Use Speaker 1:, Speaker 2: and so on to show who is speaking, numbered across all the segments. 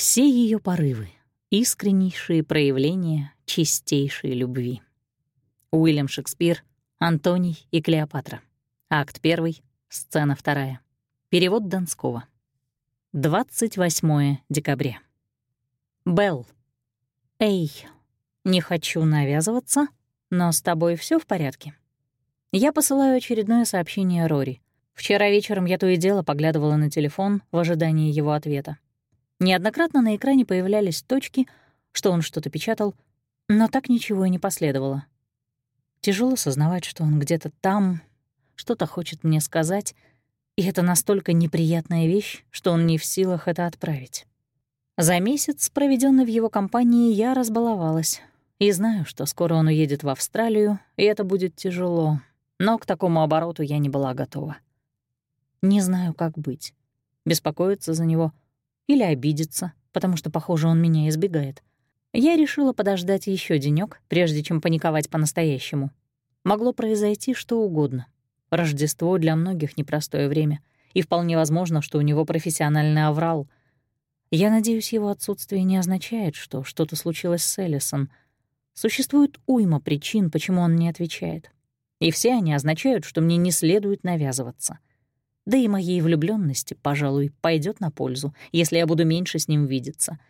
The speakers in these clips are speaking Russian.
Speaker 1: Все ее порывы — искреннейшие проявления чистейшей любви. Уильям Шекспир, Антоний и Клеопатра. Акт 1, сцена 2. Перевод Донского. 28 декабря. Белл. Эй, не хочу навязываться, но с тобой все в порядке. Я посылаю очередное сообщение Рори. Вчера вечером я то и дело поглядывала на телефон в ожидании его ответа. Неоднократно на экране появлялись точки, что он что-то печатал, но так ничего и не последовало. Тяжело сознавать, что он где-то там, что-то хочет мне сказать, и это настолько неприятная вещь, что он не в силах это отправить. За месяц, проведенный в его компании, я разбаловалась и знаю, что скоро он уедет в Австралию, и это будет тяжело, но к такому обороту я не была готова. Не знаю, как быть. Беспокоиться за него или обидеться, потому что, похоже, он меня избегает. Я решила подождать еще денек, прежде чем паниковать по-настоящему. Могло произойти что угодно. Рождество для многих — непростое время, и вполне возможно, что у него профессиональный аврал. Я надеюсь, его отсутствие не означает, что что-то случилось с Эллисон. Существует уйма причин, почему он не отвечает. И все они означают, что мне не следует навязываться. Да и моей влюбленности, пожалуй, пойдет на пользу, если я буду меньше с ним видеться.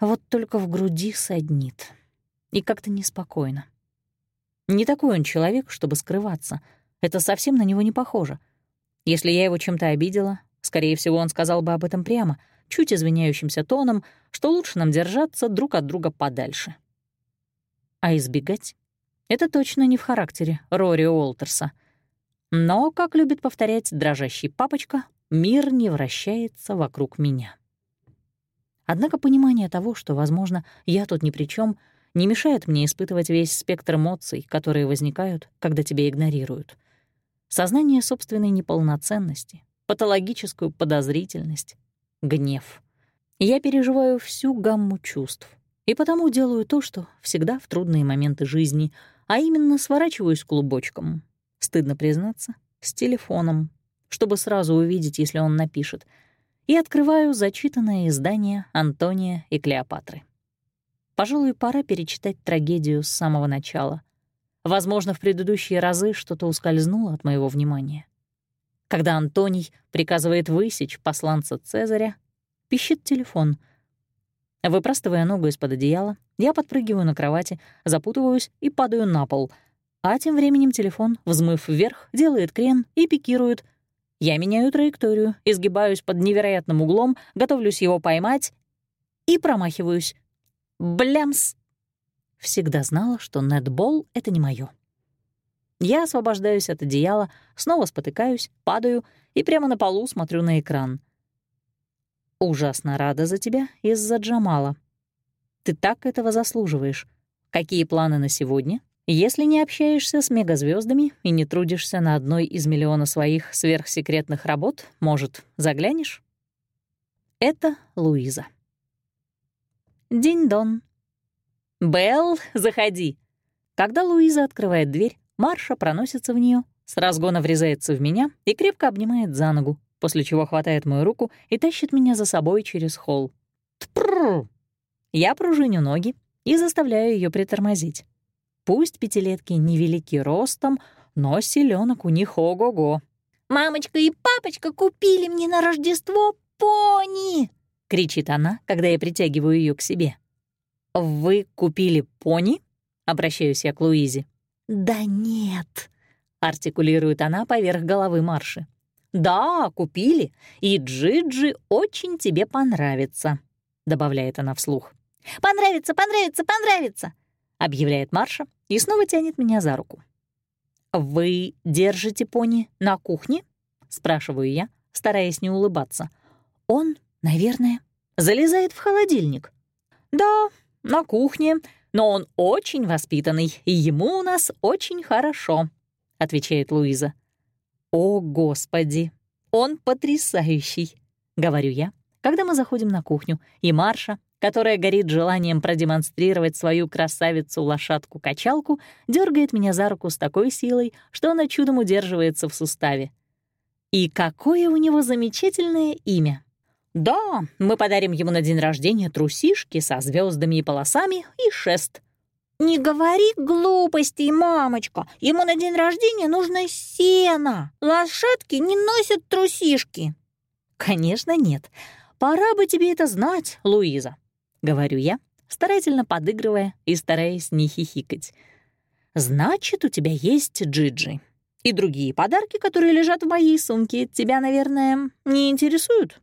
Speaker 1: Вот только в груди саднит. И как-то неспокойно. Не такой он человек, чтобы скрываться — это совсем на него не похоже. Если я его чем-то обидела, скорее всего, он сказал бы об этом прямо, чуть извиняющимся тоном, что лучше нам держаться друг от друга подальше. А избегать — это точно не в характере Рори Уолтерса. Но, как любит повторять дрожащий папочка, мир не вращается вокруг меня. Однако понимание того, что, возможно, я тут ни при чем, не мешает мне испытывать весь спектр эмоций, которые возникают, когда тебя игнорируют сознание собственной неполноценности, патологическую подозрительность, гнев. Я переживаю всю гамму чувств, и потому делаю то, что всегда в трудные моменты жизни, а именно сворачиваюсь клубочком. Стыдно признаться, с телефоном, чтобы сразу увидеть, если он напишет, и открываю зачитанное издание Антония и Клеопатры. Пожалуй, пора перечитать трагедию с самого начала — Возможно, в предыдущие разы что-то ускользнуло от моего внимания. Когда Антоний приказывает высечь посланца Цезаря, пищит телефон. Выпростывая ногу из-под одеяла, я подпрыгиваю на кровати, запутываюсь и падаю на пол. А тем временем телефон, взмыв вверх, делает крен и пикирует. Я меняю траекторию, изгибаюсь под невероятным углом, готовлюсь его поймать и промахиваюсь. Блямс! Всегда знала, что нетбол — это не моё. Я освобождаюсь от одеяла, снова спотыкаюсь, падаю и прямо на полу смотрю на экран. Ужасно рада за тебя из-за Джамала. Ты так этого заслуживаешь. Какие планы на сегодня? Если не общаешься с мегазвездами и не трудишься на одной из миллиона своих сверхсекретных работ, может, заглянешь? Это Луиза. День-дон. «Белл, заходи!» Когда Луиза открывает дверь, Марша проносится в нее, с разгона врезается в меня и крепко обнимает за ногу, после чего хватает мою руку и тащит меня за собой через холл. Тпррр! Я пружиню ноги и заставляю ее притормозить. Пусть пятилетки невелики ростом, но селенок у них ого-го.
Speaker 2: «Мамочка и папочка купили мне на Рождество пони!»
Speaker 1: — кричит она, когда я притягиваю ее к себе. «Вы купили пони?» — обращаюсь я к Луизе.
Speaker 2: «Да нет», —
Speaker 1: артикулирует она поверх головы Марши. «Да, купили, и Джиджи очень тебе понравится», — добавляет она вслух.
Speaker 2: «Понравится, понравится, понравится», —
Speaker 1: объявляет Марша и снова тянет меня за руку. «Вы держите пони на кухне?» — спрашиваю я, стараясь не улыбаться. «Он, наверное, залезает в холодильник». «Да, на кухне, но он очень воспитанный, и ему у нас очень хорошо», — отвечает Луиза. «О, Господи, он потрясающий», — говорю я, когда мы заходим на кухню, и Марша, которая горит желанием продемонстрировать свою красавицу-лошадку-качалку, дергает меня за руку с такой силой, что она чудом удерживается в суставе. И какое у него замечательное имя! Да, мы подарим ему на день рождения трусишки со звездами и полосами и шест.
Speaker 2: «Не говори глупостей, мамочка. Ему на день рождения нужно сено. Лошадки не носят трусишки».
Speaker 1: «Конечно нет. Пора бы тебе это знать, Луиза», — говорю я, старательно подыгрывая и стараясь не хихикать. «Значит, у тебя есть Джиджи. И другие подарки, которые лежат в моей сумке, тебя, наверное, не интересуют?»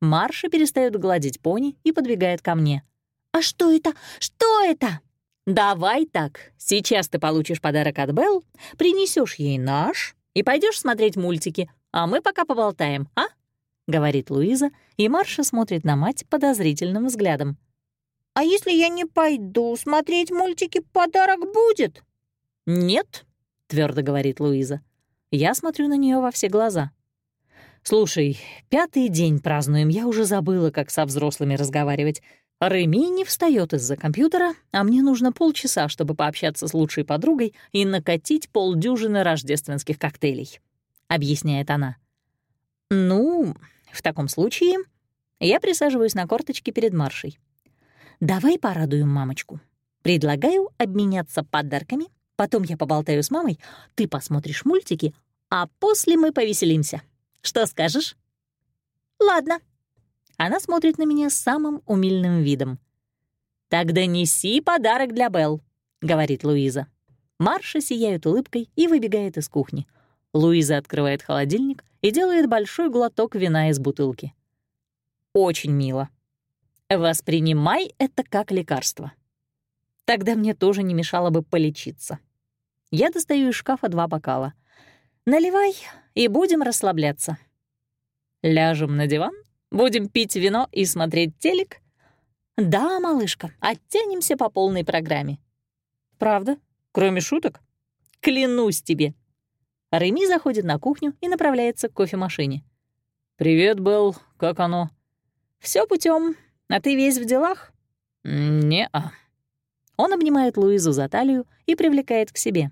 Speaker 1: Марша перестает гладить пони и подбегает ко мне.
Speaker 2: «А что это? Что это?»
Speaker 1: «Давай так. Сейчас ты получишь подарок от Белл, принесешь ей наш и пойдешь смотреть мультики, а мы пока поболтаем, а?» — говорит Луиза, и Марша смотрит на мать подозрительным взглядом.
Speaker 2: «А если я не пойду смотреть мультики, подарок будет?»
Speaker 1: «Нет», — твердо говорит Луиза. Я смотрю на нее во все глаза. «Слушай, пятый день празднуем, я уже забыла, как со взрослыми разговаривать. Реми не встает из-за компьютера, а мне нужно полчаса, чтобы пообщаться с лучшей подругой и накатить полдюжины рождественских коктейлей», — объясняет она. «Ну, в таком случае я присаживаюсь на корточки перед Маршей. Давай порадуем мамочку. Предлагаю обменяться подарками, потом я поболтаю с мамой, ты посмотришь мультики, а после мы повеселимся. Что скажешь?»
Speaker 2: «Ладно»,
Speaker 1: она смотрит на меня самым умильным видом. «Тогда неси подарок для Белл», — говорит Луиза. Марша сияет улыбкой и выбегает из кухни. Луиза открывает холодильник и делает большой глоток вина из бутылки. Очень мило. Воспринимай это как лекарство. Тогда мне тоже не мешало бы полечиться. Я достаю из шкафа два бокала. Наливай и будем расслабляться. Ляжем на диван Будем пить вино и смотреть телек? Да, малышка, оттянемся по полной программе. Правда? Кроме шуток? Клянусь тебе. Реми заходит на кухню и направляется к кофемашине. «Привет, Белл, как оно?» Все путем. А ты весь в делах?» «Не-а». Он обнимает Луизу за талию и привлекает к себе.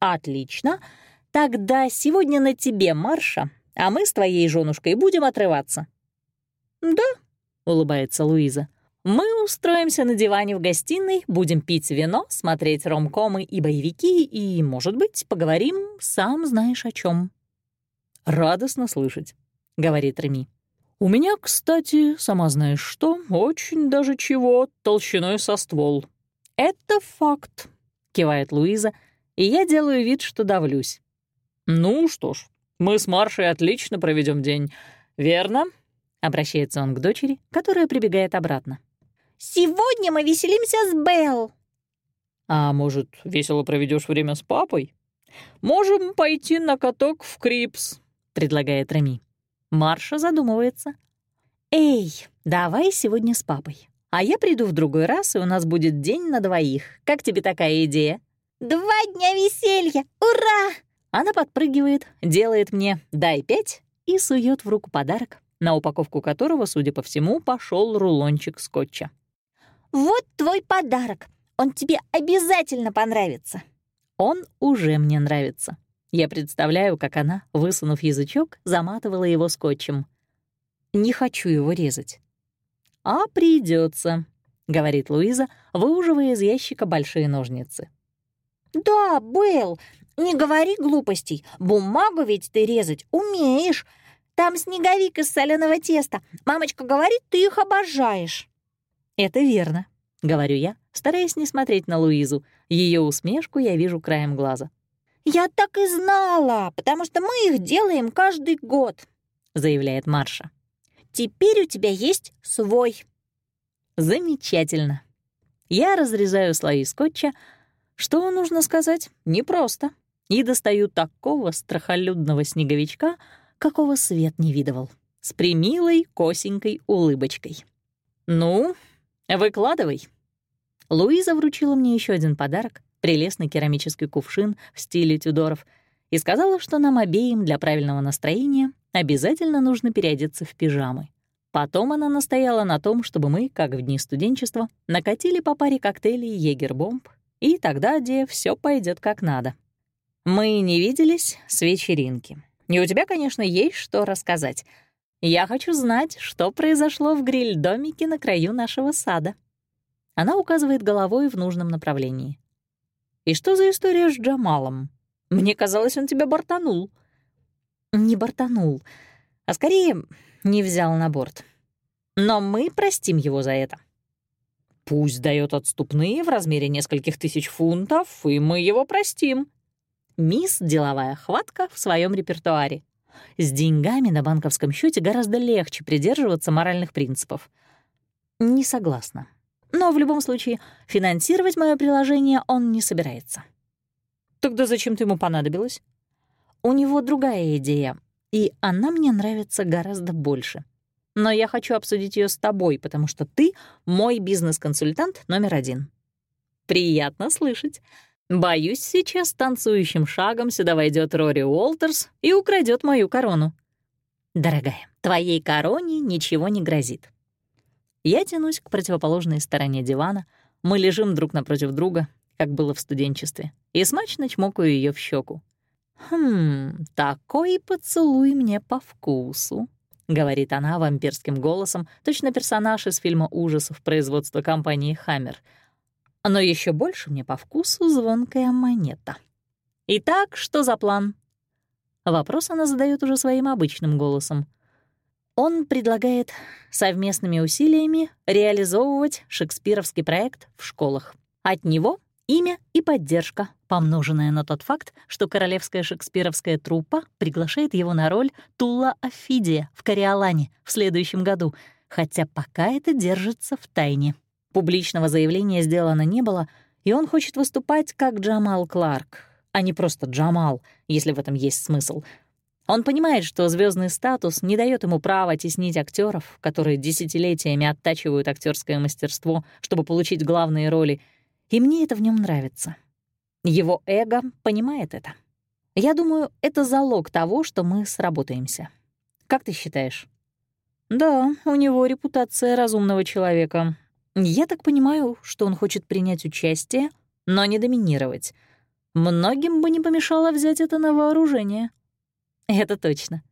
Speaker 1: «Отлично. Тогда сегодня на тебе, Марша, а мы с твоей женушкой будем отрываться. «Да», — улыбается Луиза. «Мы устроимся на диване в гостиной, будем пить вино, смотреть ромкомы и боевики и, может быть, поговорим, сам знаешь о чем. «Радостно слышать», — говорит Реми. «У меня, кстати, сама знаешь что, очень даже чего, толщиной со ствол». «Это факт», — кивает Луиза, и я делаю вид, что давлюсь. «Ну что ж, мы с Маршей отлично проведем день, верно?» Обращается он к дочери, которая прибегает обратно.
Speaker 2: «Сегодня мы веселимся с Белл».
Speaker 1: «А может, весело проведешь время с папой? Можем пойти на каток в Крипс», — предлагает Рами. Марша задумывается. «Эй, давай сегодня с папой. А я приду в другой раз, и у нас будет день на двоих. Как тебе такая идея?»
Speaker 2: «Два дня веселья! Ура!»
Speaker 1: Она подпрыгивает, делает мне «дай пять» и сует в руку подарок, на упаковку которого, судя по всему, пошел рулончик скотча.
Speaker 2: «Вот твой подарок. Он тебе обязательно понравится».
Speaker 1: Он уже мне нравится. Я представляю, как она, высунув язычок, заматывала его скотчем. Не хочу его резать. «А придется, говорит Луиза, выуживая из ящика большие ножницы.
Speaker 2: «Да, Белл, не говори глупостей. Бумагу ведь ты резать умеешь. Там снеговик из соленого теста. Мамочка говорит, ты их обожаешь».
Speaker 1: «Это верно», — говорю я, стараясь не смотреть на Луизу. Ее усмешку я вижу краем глаза.
Speaker 2: «Я так и знала, потому что мы их делаем каждый год», — заявляет Марша. «Теперь у тебя есть свой».
Speaker 1: «Замечательно». Я разрезаю слои скотча. Что нужно сказать? Непросто. И достаю такого страхолюдного снеговичка — какого свет не видывал, с примилой косенькой улыбочкой. «Ну, выкладывай». Луиза вручила мне еще один подарок, прелестный керамический кувшин в стиле Тюдоров, и сказала, что нам обеим для правильного настроения обязательно нужно переодеться в пижамы. Потом она настояла на том, чтобы мы, как в дни студенчества, накатили по паре коктейлей «Егербомб», и тогда, где все пойдет как надо. Мы не виделись с вечеринки. И у тебя, конечно, есть что рассказать. Я хочу знать, что произошло в гриль-домике на краю нашего сада». Она указывает головой в нужном направлении. «И что за история с Джамалом? Мне казалось, он тебя бортанул». «Не бортанул, а скорее не взял на борт. Но мы простим его за это». «Пусть дает отступные в размере нескольких тысяч фунтов, и мы его простим». Мисс «Деловая хватка» в своем репертуаре. С деньгами на банковском счете гораздо легче придерживаться моральных принципов. Не согласна. Но в любом случае финансировать мое приложение он не собирается. Тогда зачем ты ему понадобилась? У него другая идея, и она мне нравится гораздо больше. Но я хочу обсудить ее с тобой, потому что ты мой бизнес-консультант номер один. Приятно слышать. Боюсь, сейчас танцующим шагом сюда войдет Рори Уолтерс и украдет мою корону. Дорогая, твоей короне ничего не грозит. Я тянусь к противоположной стороне дивана, мы лежим друг напротив друга, как было в студенчестве, и смачно чмокаю ее в щеку. «Хм, такой поцелуй мне по вкусу», — говорит она вампирским голосом, точно персонаж из фильма ужасов производства компании «Хаммер», но еще больше мне по вкусу звонкая монета. Итак, что за план? Вопрос она задает уже своим обычным голосом. Он предлагает совместными усилиями реализовывать шекспировский проект в школах. От него имя и поддержка, помноженная на тот факт, что королевская шекспировская труппа приглашает его на роль Тула Афидия в «Кориолане» в следующем году, хотя пока это держится в тайне. Публичного заявления сделано не было, и он хочет выступать как Джамал Кларк, а не просто Джамал, если в этом есть смысл. Он понимает, что звездный статус не дает ему права теснить актеров, которые десятилетиями оттачивают актерское мастерство, чтобы получить главные роли, и мне это в нем нравится. Его эго понимает это. Я думаю, это залог того, что мы сработаемся. Как ты считаешь? Да, у него репутация разумного человека, я так понимаю, что он хочет принять участие, но не доминировать. Многим бы не помешало взять это на вооружение. Это точно.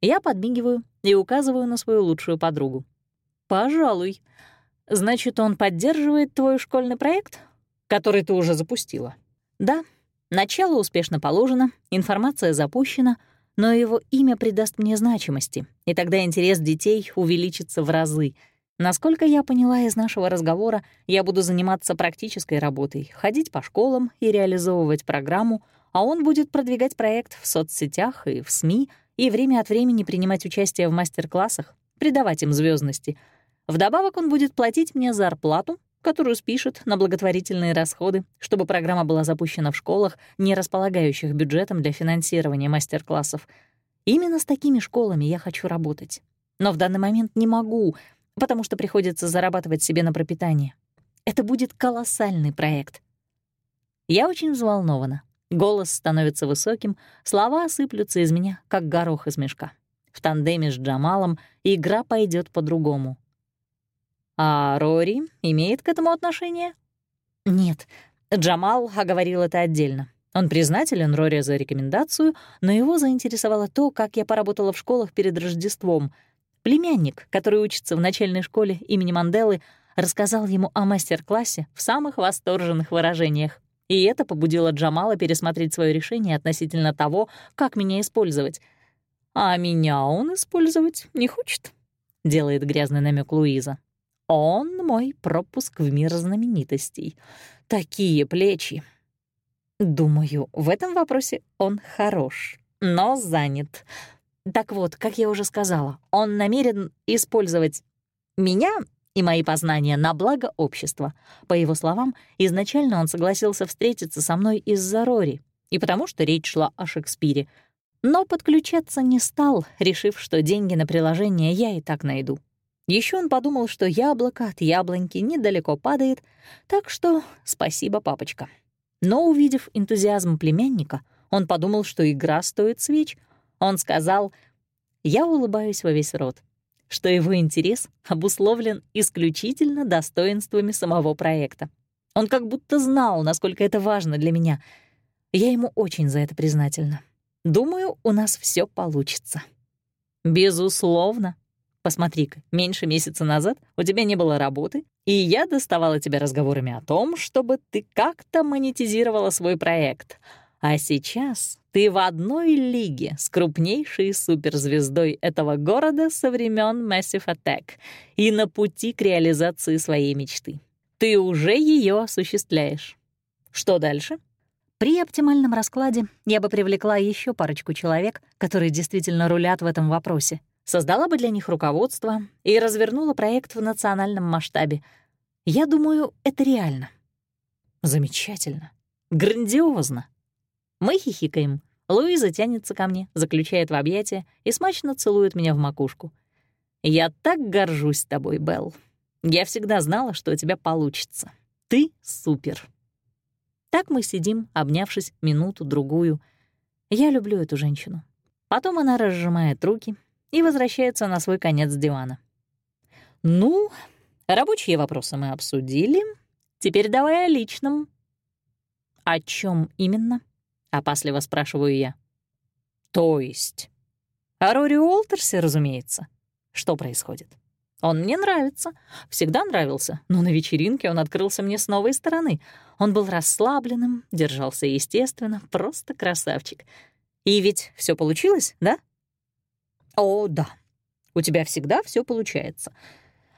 Speaker 1: Я подмигиваю и указываю на свою лучшую подругу. Пожалуй. Значит, он поддерживает твой школьный проект, который ты уже запустила? Да. Начало успешно положено, информация запущена, но его имя придаст мне значимости, и тогда интерес детей увеличится в разы — Насколько я поняла из нашего разговора, я буду заниматься практической работой, ходить по школам и реализовывать программу, а он будет продвигать проект в соцсетях и в СМИ и время от времени принимать участие в мастер-классах, придавать им звездности. Вдобавок он будет платить мне зарплату, которую спишет на благотворительные расходы, чтобы программа была запущена в школах, не располагающих бюджетом для финансирования мастер-классов. Именно с такими школами я хочу работать. Но в данный момент не могу, потому что приходится зарабатывать себе на пропитание. Это будет колоссальный проект. Я очень взволнована. Голос становится высоким, слова сыплются из меня, как горох из мешка. В тандеме с Джамалом игра пойдет по-другому. А Рори имеет к этому отношение? Нет, Джамал оговорил это отдельно. Он признателен Рори за рекомендацию, но его заинтересовало то, как я поработала в школах перед Рождеством — Племянник, который учится в начальной школе имени Манделы, рассказал ему о мастер-классе в самых восторженных выражениях. И это побудило Джамала пересмотреть свое решение относительно того, как меня использовать. «А меня он использовать не хочет», — делает грязный намек Луиза. «Он мой пропуск в мир знаменитостей. Такие плечи». Думаю, в этом вопросе он хорош, но занят. Так вот, как я уже сказала, он намерен использовать меня и мои познания на благо общества. По его словам, изначально он согласился встретиться со мной из-за Рори, и потому что речь шла о Шекспире. Но подключаться не стал, решив, что деньги на приложение я и так найду. Еще он подумал, что яблоко от яблоньки недалеко падает, так что спасибо, папочка. Но, увидев энтузиазм племянника, он подумал, что игра стоит свеч — он сказал, я улыбаюсь во весь рот, что его интерес обусловлен исключительно достоинствами самого проекта. Он как будто знал, насколько это важно для меня. Я ему очень за это признательна. Думаю, у нас все получится. «Безусловно. Посмотри-ка, меньше месяца назад у тебя не было работы, и я доставала тебя разговорами о том, чтобы ты как-то монетизировала свой проект. А сейчас ты в одной лиге с крупнейшей суперзвездой этого города со времен Massive Attack и на пути к реализации своей мечты. Ты уже ее осуществляешь. Что дальше?
Speaker 2: При оптимальном раскладе я бы привлекла еще парочку человек, которые действительно рулят в этом вопросе создала бы для них руководство и развернула проект в национальном масштабе. Я думаю, это реально.
Speaker 1: Замечательно. Грандиозно. Мы хихикаем. Луиза тянется ко мне, заключает в объятия и смачно целует меня в макушку. «Я так горжусь тобой, Белл. Я всегда знала, что у тебя получится. Ты супер». Так мы сидим, обнявшись минуту-другую. Я люблю эту женщину. Потом она разжимает руки, и возвращается на свой конец дивана. «Ну, рабочие вопросы мы обсудили. Теперь давай о личном». «О чем именно?» — опасливо спрашиваю я. «То есть?» «О Рори Уолтерсе, разумеется. Что происходит?» Он мне нравится, всегда нравился, но на вечеринке он открылся мне с новой стороны. Он был расслабленным, держался естественно, просто красавчик. И ведь все получилось, да? «О, да. У тебя всегда все получается.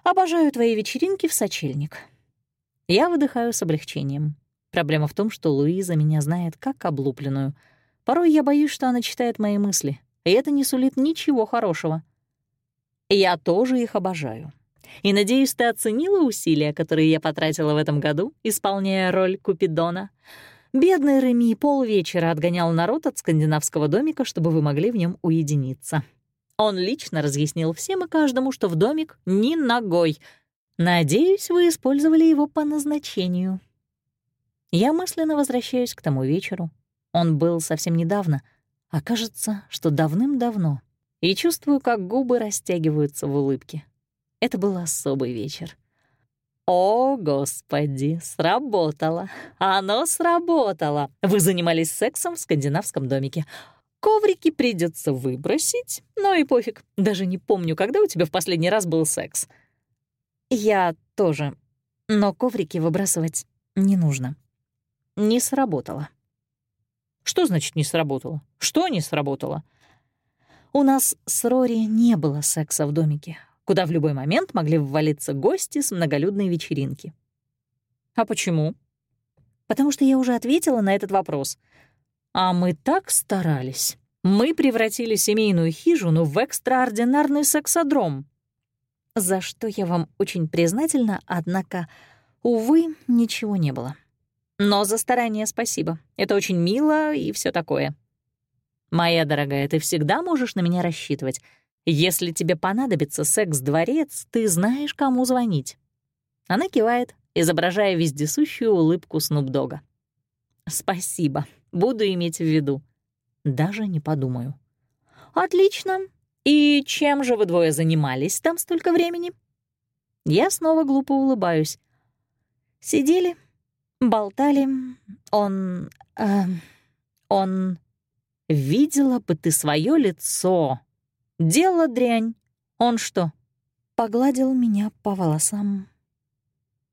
Speaker 1: Обожаю твои вечеринки в сочельник». Я выдыхаю с облегчением. Проблема в том, что Луиза меня знает как облупленную. Порой я боюсь, что она читает мои мысли, и это не сулит ничего хорошего. Я тоже их обожаю. И надеюсь, ты оценила усилия, которые я потратила в этом году, исполняя роль Купидона. Бедный Реми полвечера отгонял народ от скандинавского домика, чтобы вы могли в нем уединиться. Он лично разъяснил всем и каждому, что в домик ни ногой. Надеюсь, вы использовали его по назначению. Я мысленно возвращаюсь к тому вечеру. Он был совсем недавно, а кажется, что давным-давно. И чувствую, как губы растягиваются в улыбке. Это был особый вечер. О, господи, сработало. Оно сработало. Вы занимались сексом в скандинавском домике. Коврики придется выбросить, но и пофиг. Даже не помню, когда у тебя в последний раз был секс.
Speaker 2: Я тоже. Но коврики выбрасывать не нужно. Не сработало.
Speaker 1: Что значит «не сработало»? Что не сработало?
Speaker 2: У нас с Рори не было секса в домике, куда в любой момент могли ввалиться гости с многолюдной вечеринки.
Speaker 1: А почему?
Speaker 2: Потому что я уже ответила на этот вопрос —
Speaker 1: а мы так старались. Мы превратили семейную хижину в экстраординарный сексодром.
Speaker 2: За что я вам очень признательна, однако, увы, ничего не было.
Speaker 1: Но за старание спасибо. Это очень мило и все такое. Моя дорогая, ты всегда можешь на меня рассчитывать. Если тебе понадобится секс-дворец, ты знаешь, кому звонить. Она кивает, изображая вездесущую улыбку Снупдога. Спасибо. Буду иметь в виду. Даже не подумаю. Отлично. И чем же вы двое занимались там столько времени? Я снова глупо улыбаюсь. Сидели, болтали. Он... Э, он... Видела бы ты свое лицо. Дело дрянь. Он что, погладил меня по волосам?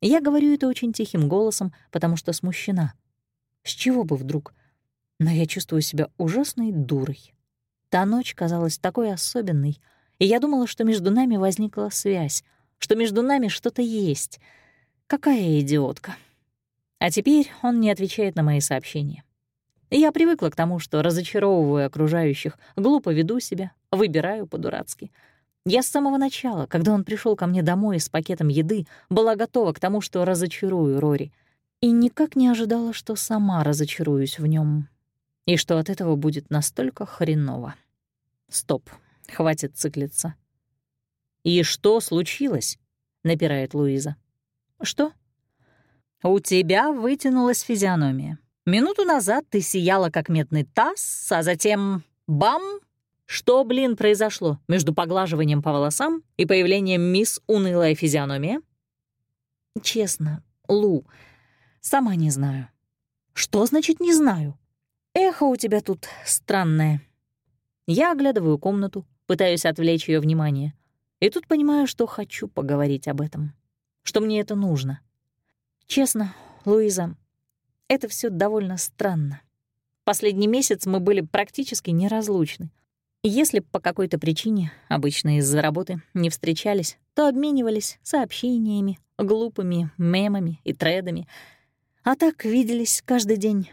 Speaker 1: Я говорю это очень тихим голосом, потому что смущена. С чего бы вдруг? но я чувствую себя ужасной дурой. Та ночь казалась такой особенной, и я думала, что между нами возникла связь, что между нами что-то есть. Какая идиотка. А теперь он не отвечает на мои сообщения. Я привыкла к тому, что разочаровываю окружающих, глупо веду себя, выбираю по-дурацки. Я с самого начала, когда он пришел ко мне домой с пакетом еды, была готова к тому, что разочарую Рори, и никак не ожидала, что сама разочаруюсь в нем и что от этого будет настолько хреново. Стоп, хватит циклиться. «И что случилось?» — напирает Луиза. «Что?» «У тебя вытянулась физиономия. Минуту назад ты сияла, как медный таз, а затем — бам! Что, блин, произошло между поглаживанием по волосам и появлением мисс Унылая физиономия?»
Speaker 2: «Честно, Лу, сама не знаю».
Speaker 1: «Что значит «не знаю»?» Эхо у тебя тут странное. Я оглядываю комнату, пытаюсь отвлечь ее внимание. И тут понимаю, что хочу поговорить об этом, что мне это нужно. Честно, Луиза, это все довольно странно. Последний месяц мы были практически неразлучны. Если по какой-то причине, обычно из-за работы, не встречались, то обменивались сообщениями, глупыми мемами и тредами. А так виделись каждый день.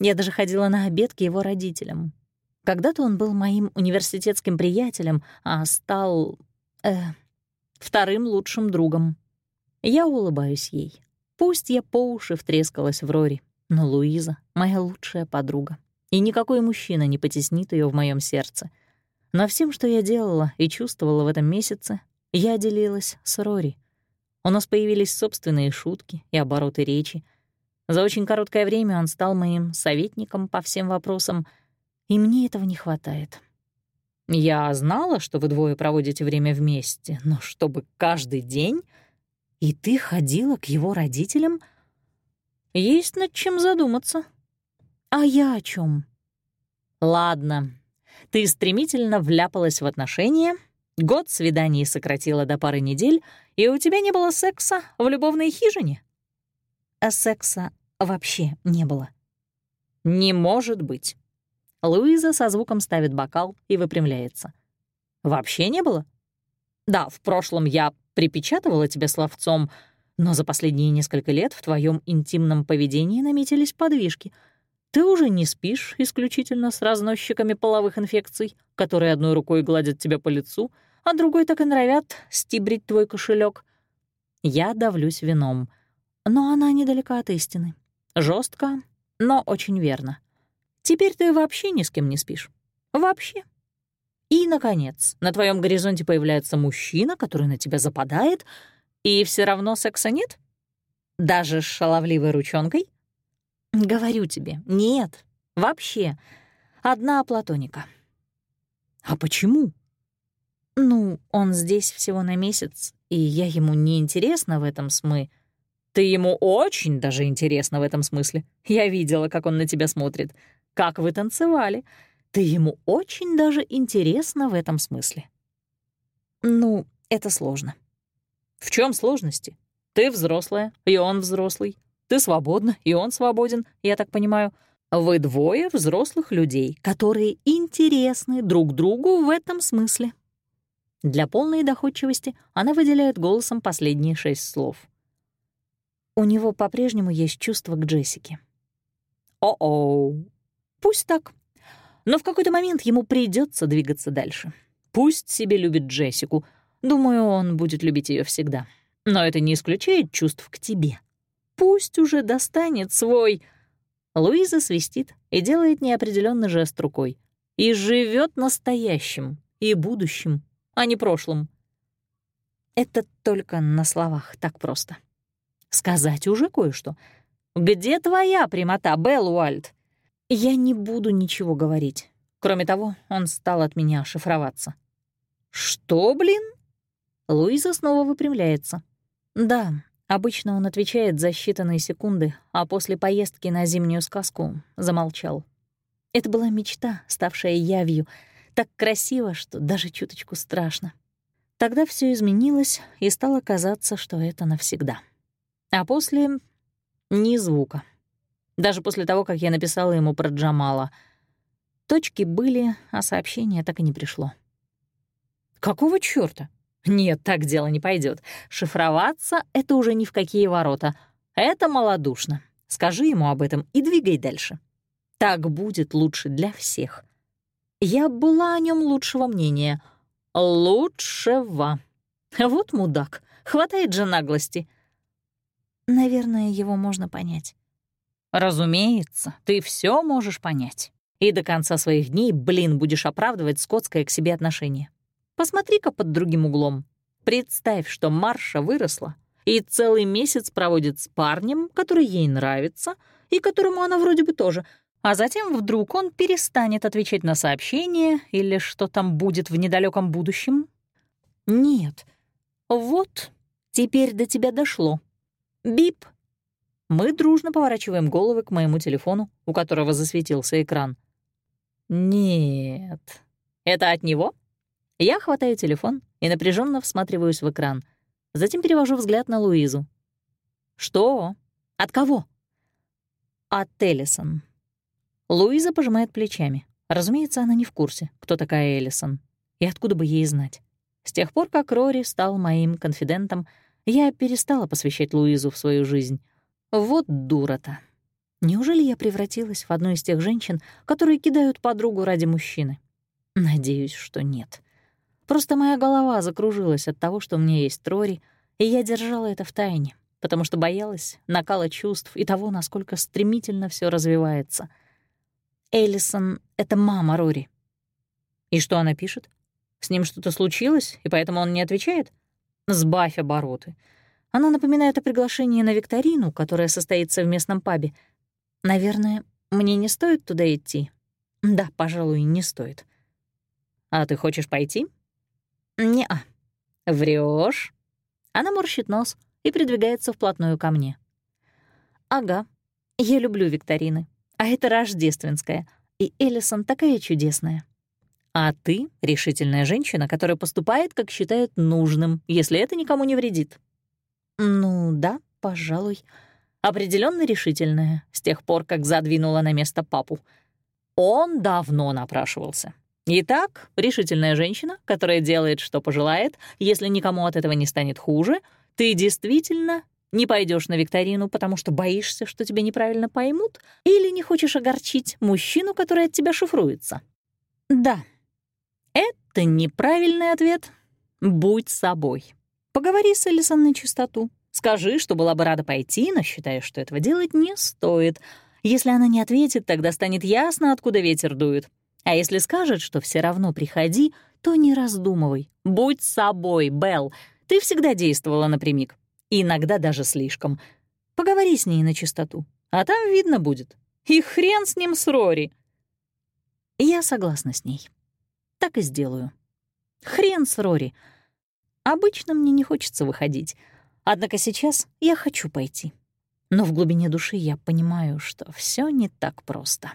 Speaker 1: Я даже ходила на обед к его родителям. Когда-то он был моим университетским приятелем, а стал... Э, вторым лучшим другом. Я улыбаюсь ей. Пусть я по уши втрескалась в Рори, но Луиза — моя лучшая подруга. И никакой мужчина не потеснит ее в моем сердце — но всем, что я делала и чувствовала в этом месяце, я делилась с Рори. У нас появились собственные шутки и обороты речи. За очень короткое время он стал моим советником по всем вопросам, и мне этого не хватает. Я знала, что вы двое проводите время вместе, но чтобы каждый день... И ты ходила к его родителям? Есть над чем задуматься. А я о чем? Ладно, ты стремительно вляпалась в отношения, год свиданий сократила до пары недель, и у тебя не было секса в любовной хижине? А секса вообще не было. Не может быть. Луиза со звуком ставит бокал и выпрямляется. Вообще не было? Да, в прошлом я припечатывала тебя словцом, но за последние несколько лет в твоем интимном поведении наметились подвижки — ты уже не спишь исключительно с разносчиками половых инфекций, которые одной рукой гладят тебя по лицу, а другой так и норовят стибрить твой кошелек. Я давлюсь вином, но она недалека от истины. Жестко, но очень верно. Теперь ты вообще ни с кем не спишь. Вообще. И, наконец, на твоем горизонте появляется мужчина, который на тебя западает, и все равно секса нет? Даже с шаловливой ручонкой? Говорю тебе, нет, вообще. Одна платоника. А почему? Ну, он здесь всего на месяц, и я ему не интересна в этом смы. Ты ему очень даже интересна в этом смысле. Я видела, как он на тебя смотрит, как вы танцевали. Ты ему очень даже интересна в этом смысле. Ну, это сложно. В чем сложности? Ты взрослая, и он взрослый. Ты свободна, и он свободен, я так понимаю. Вы двое взрослых людей, которые интересны друг другу в этом смысле. Для полной доходчивости она выделяет голосом последние шесть слов. У него по-прежнему есть чувство к Джессике. О-оу. Пусть так. Но в какой-то момент ему придется двигаться дальше. Пусть себе любит Джессику. Думаю, он будет любить ее всегда. Но это не исключает чувств к тебе. Пусть уже достанет свой... Луиза свистит и делает неопределенный жест рукой. И живет настоящим и будущим, а не прошлым. Это только на словах так просто. Сказать уже кое-что. Где твоя прямота, Белл Уальд? Я не буду ничего говорить. Кроме того, он стал от меня шифроваться. Что, блин? Луиза снова выпрямляется. Да, Обычно он отвечает за считанные секунды, а после поездки на зимнюю сказку замолчал. Это была мечта, ставшая явью, так красиво, что даже чуточку страшно. Тогда все изменилось, и стало казаться, что это навсегда. А после — ни звука. Даже после того, как я написала ему про Джамала. Точки были, а сообщение так и не пришло. «Какого чёрта?» Нет, так дело не пойдет. Шифроваться — это уже ни в какие ворота. Это малодушно. Скажи ему об этом и двигай дальше. Так будет лучше для всех. Я была о нем лучшего мнения. Лучшего. Вот мудак. Хватает же наглости. Наверное, его можно понять. Разумеется, ты все можешь понять. И до конца своих дней, блин, будешь оправдывать скотское к себе отношение. Посмотри-ка под другим углом. Представь, что Марша выросла и целый месяц проводит с парнем, который ей нравится и которому она вроде бы тоже, а затем вдруг он перестанет отвечать на сообщения или что там будет в недалеком будущем. Нет. Вот, теперь до тебя дошло. Бип. Мы дружно поворачиваем головы к моему телефону, у которого засветился экран. Нет. Это от него? Я хватаю телефон и напряженно всматриваюсь в экран. Затем перевожу взгляд на Луизу. «Что? От кого?» «От Эллисон». Луиза пожимает плечами. Разумеется, она не в курсе, кто такая Эллисон. И откуда бы ей знать. С тех пор, как Рори стал моим конфидентом, я перестала посвящать Луизу в свою жизнь. Вот дура-то. Неужели я превратилась в одну из тех женщин, которые кидают подругу ради мужчины? Надеюсь, что нет. Просто моя голова закружилась от того, что у меня есть Рори, и я держала это в тайне, потому что боялась накала чувств и того, насколько стремительно все развивается. Эллисон — это мама Рори. И что она пишет? С ним что-то случилось, и поэтому он не отвечает? Сбавь обороты. Она напоминает о приглашении на викторину, которая состоится в местном пабе. Наверное, мне не стоит туда идти? Да, пожалуй, не стоит. А ты хочешь пойти? Не-а. Врёшь? Она морщит нос и придвигается вплотную ко мне. Ага, я люблю викторины. А это рождественская. И Эллисон такая чудесная. А ты — решительная женщина, которая поступает, как считает нужным, если это никому не вредит. Ну да, пожалуй. Определенно решительная, с тех пор, как задвинула на место папу. Он давно напрашивался. Итак, решительная женщина, которая делает, что пожелает, если никому от этого не станет хуже, ты действительно не пойдешь на викторину, потому что боишься, что тебя неправильно поймут, или не хочешь огорчить мужчину, который от тебя шифруется. Да, это неправильный ответ. Будь собой. Поговори с Элисон на чистоту. Скажи, что была бы рада пойти, но считаешь, что этого делать не стоит. Если она не ответит, тогда станет ясно, откуда ветер дует. А если скажет, что все равно приходи, то не раздумывай. Будь собой, Белл. Ты всегда действовала напрямик. иногда даже слишком. Поговори с ней на чистоту. А там видно будет. И хрен с ним с Рори. Я согласна с ней так и сделаю. Хрен с Рори. Обычно мне не хочется выходить, однако сейчас я хочу пойти. Но в глубине души я понимаю, что все не так просто.